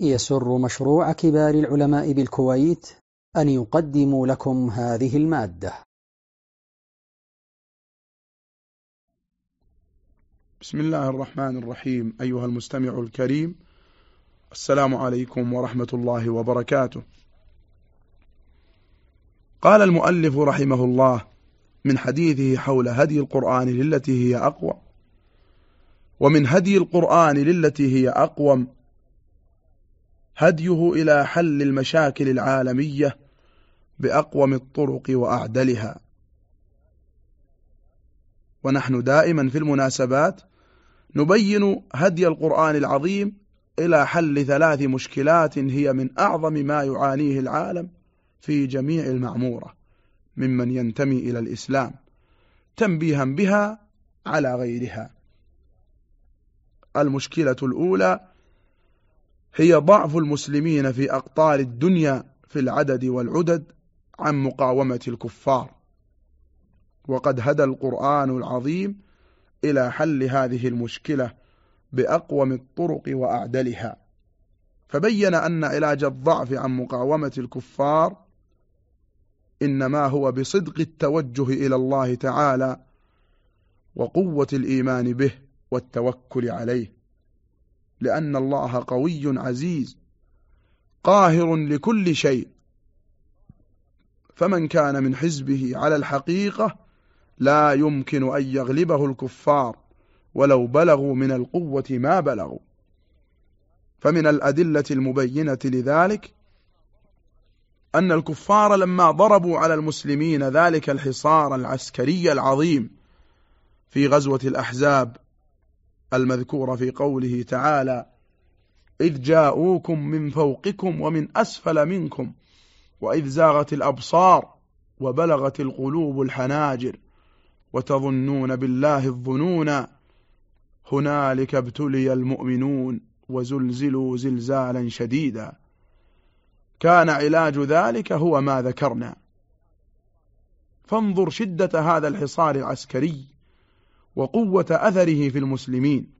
يسر مشروع كبار العلماء بالكويت أن يقدم لكم هذه المادة. بسم الله الرحمن الرحيم أيها المستمع الكريم السلام عليكم ورحمة الله وبركاته. قال المؤلف رحمه الله من حديثه حول هدي القرآن للتي هي أقوى ومن هدي القرآن للتي هي أقوم هديه إلى حل المشاكل العالمية بأقوم الطرق وأعدلها. ونحن دائما في المناسبات نبين هدي القرآن العظيم إلى حل ثلاث مشكلات هي من أعظم ما يعانيه العالم في جميع المعمورة ممن ينتمي إلى الإسلام تنبيها بها على غيرها. المشكلة الأولى هي ضعف المسلمين في أقطار الدنيا في العدد والعدد عن مقاومة الكفار. وقد هدى القرآن العظيم إلى حل هذه المشكلة بأقوم الطرق وأعدلها. فبين أن علاج الضعف عن مقاومة الكفار إنما هو بصدق التوجه إلى الله تعالى وقوة الإيمان به والتوكل عليه. لأن الله قوي عزيز قاهر لكل شيء. فمن كان من حزبه على الحقيقة لا يمكن أن يغلبه الكفار ولو بلغوا من القوة ما بلغوا. فمن الأدلة المبينة لذلك أن الكفار لما ضربوا على المسلمين ذلك الحصار العسكري العظيم في غزوة الأحزاب المذكورة في قوله تعالى إذ جاءوكم من فوقكم ومن أسفل منكم وإذ زاغت الأبصار وبلغت القلوب الحناجر وتظنون بالله الظنون هنالك ابتلي المؤمنون وزلزلوا زلزالا شديدا. كان علاج ذلك هو ما ذكرنا. فانظر شدة هذا الحصار العسكري. وقوة أثره في المسلمين.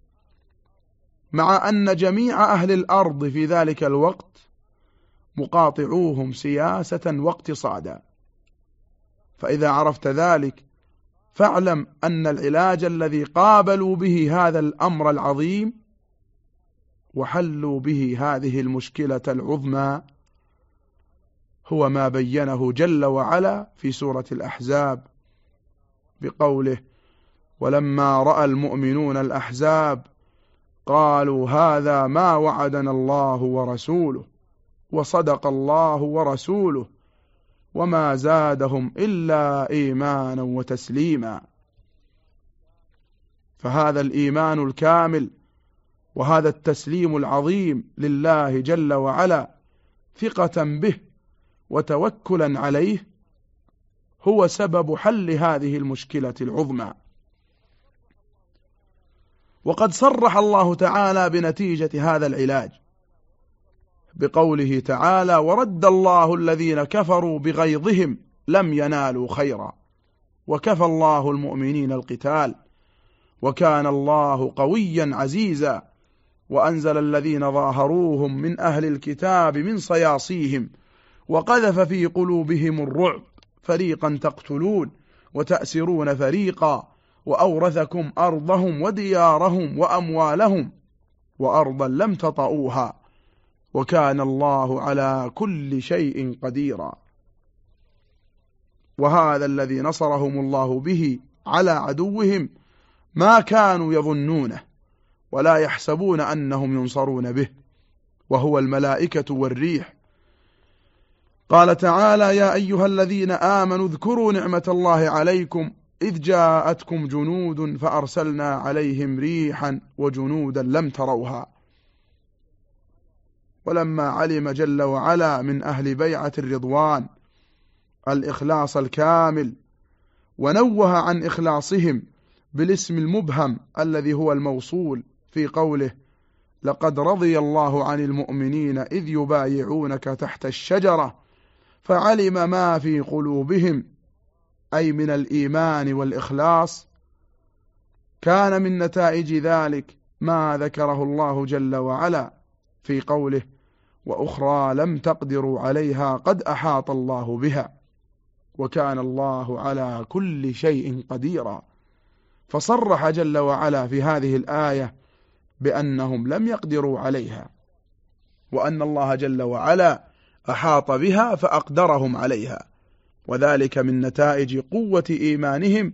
مع أن جميع أهل الأرض في ذلك الوقت مقاطعوهم سياسة واقتصادا. فإذا عرفت ذلك فاعلم أن العلاج الذي قابلوا به هذا الأمر العظيم وحلوا به هذه المشكلة العظمى هو ما بينه جل وعلا في سورة الأحزاب بقوله ولما رأى المؤمنون الأحزاب قالوا هذا ما وعدنا الله ورسوله وصدق الله ورسوله وما زادهم إلا إيمانا وتسليما. فهذا الإيمان الكامل وهذا التسليم العظيم لله جل وعلا ثقة به وتوكلا عليه هو سبب حل هذه المشكلة العظمى. وقد صرح الله تعالى بنتيجة هذا العلاج. بقوله تعالى ورد الله الذين كفروا بغيظهم لم ينالوا خيرا وكفى الله المؤمنين القتال. وكان الله قويا عزيزا. وأنزل الذين ظاهروهم من أهل الكتاب من صياصيهم. وقذف في قلوبهم الرعب. فريقا تقتلون. وتأسرون فريقا. وأورثكم أرضهم وديارهم وأموالهم وأرضا لم تطئوها وكان الله على كل شيء قديرا. وهذا الذي نصرهم الله به على عدوهم ما كانوا يظنونه ولا يحسبون أنهم ينصرون به وهو الملائكة والريح. قال تعالى يا أيها الذين آمنوا اذكروا نعمة الله عليكم إذ جاءتكم جنود فأرسلنا عليهم ريحا وجنودا لم تروها. ولما علم جل وعلا من أهل بيعة الرضوان الإخلاص الكامل ونوه عن إخلاصهم بالاسم المبهم الذي هو الموصول في قوله لقد رضي الله عن المؤمنين إذ يبايعونك تحت الشجرة فعلم ما في قلوبهم أي من الإيمان والإخلاص كان من نتائج ذلك ما ذكره الله جل وعلا في قوله وأخرى لم تقدروا عليها قد أحاط الله بها وكان الله على كل شيء قديرا. فصرح جل وعلا في هذه الآية بأنهم لم يقدروا عليها وأن الله جل وعلا أحاط بها فأقدرهم عليها. وذلك من نتائج قوة إيمانهم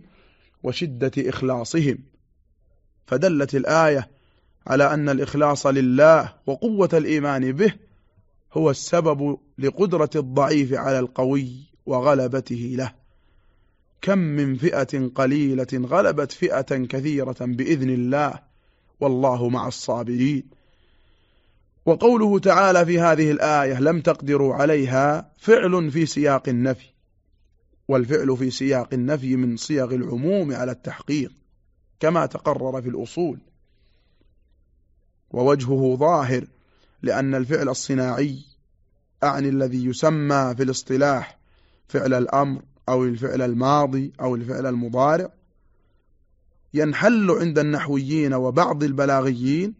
وشدة إخلاصهم. فدلت الآية على أن الإخلاص لله وقوة الإيمان به هو السبب لقدرة الضعيف على القوي وغلبته له. كم من فئة قليلة غلبت فئة كثيرة بإذن الله والله مع الصابرين. وقوله تعالى في هذه الآية لم تقدروا عليها فعل في سياق النفي. والفعل في سياق النفي من صيغ العموم على التحقيق كما تقرر في الأصول. ووجهه ظاهر لأن الفعل الصناعي أعني الذي يسمى في الاصطلاح فعل الأمر أو الفعل الماضي أو الفعل المضارع. ينحل عند النحويين وبعض البلاغيين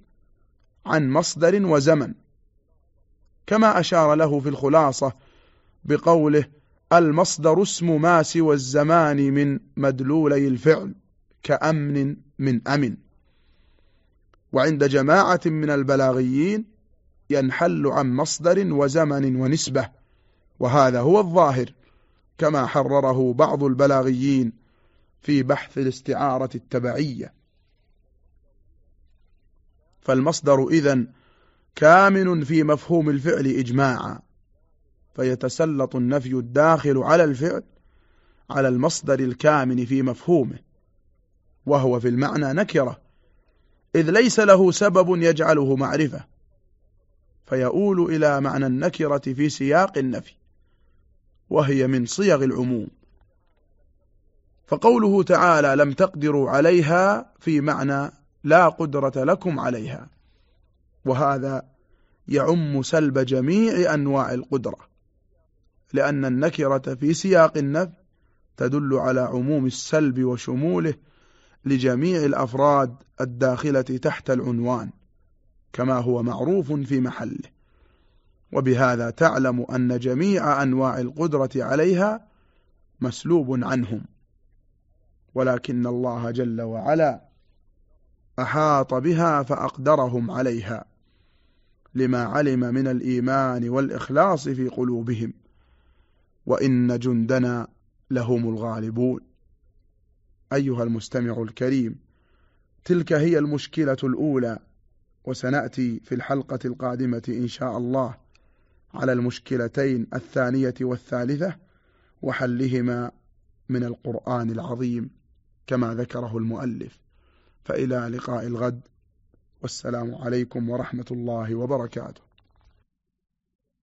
عن مصدر وزمن كما أشار له في الخلاصة بقوله المصدر اسم ما سوى الزمان من مدلولي الفعل كأمن من أمن. وعند جماعة من البلاغيين ينحل عن مصدر وزمن ونسبة وهذا هو الظاهر كما حرره بعض البلاغيين في بحث الاستعارة التبعية. فالمصدر إذن كامن في مفهوم الفعل إجماعا. فيتسلط النفي الداخل على الفعل على المصدر الكامن في مفهومه وهو في المعنى نكرة إذ ليس له سبب يجعله معرفة فيؤول إلى معنى النكرة في سياق النفي وهي من صيغ العموم. فقوله تعالى لم تقدروا عليها في معنى لا قدرة لكم عليها وهذا يعم سلب جميع أنواع القدرة. لأن النكرة في سياق النفي تدل على عموم السلب وشموله لجميع الأفراد الداخلة تحت العنوان كما هو معروف في محله. وبهذا تعلم أن جميع أنواع القدرة عليها مسلوب عنهم. ولكن الله جل وعلا أحاط بها فأقدرهم عليها لما علم من الإيمان والإخلاص في قلوبهم. وإن جندنا لهم الغالبون. أيها المستمع الكريم تلك هي المشكلة الأولى وسنأتي في الحلقة القادمة إن شاء الله على المشكلتين الثانية والثالثة وحلهما من القرآن العظيم كما ذكره المؤلف. فإلى لقاء الغد والسلام عليكم ورحمة الله وبركاته.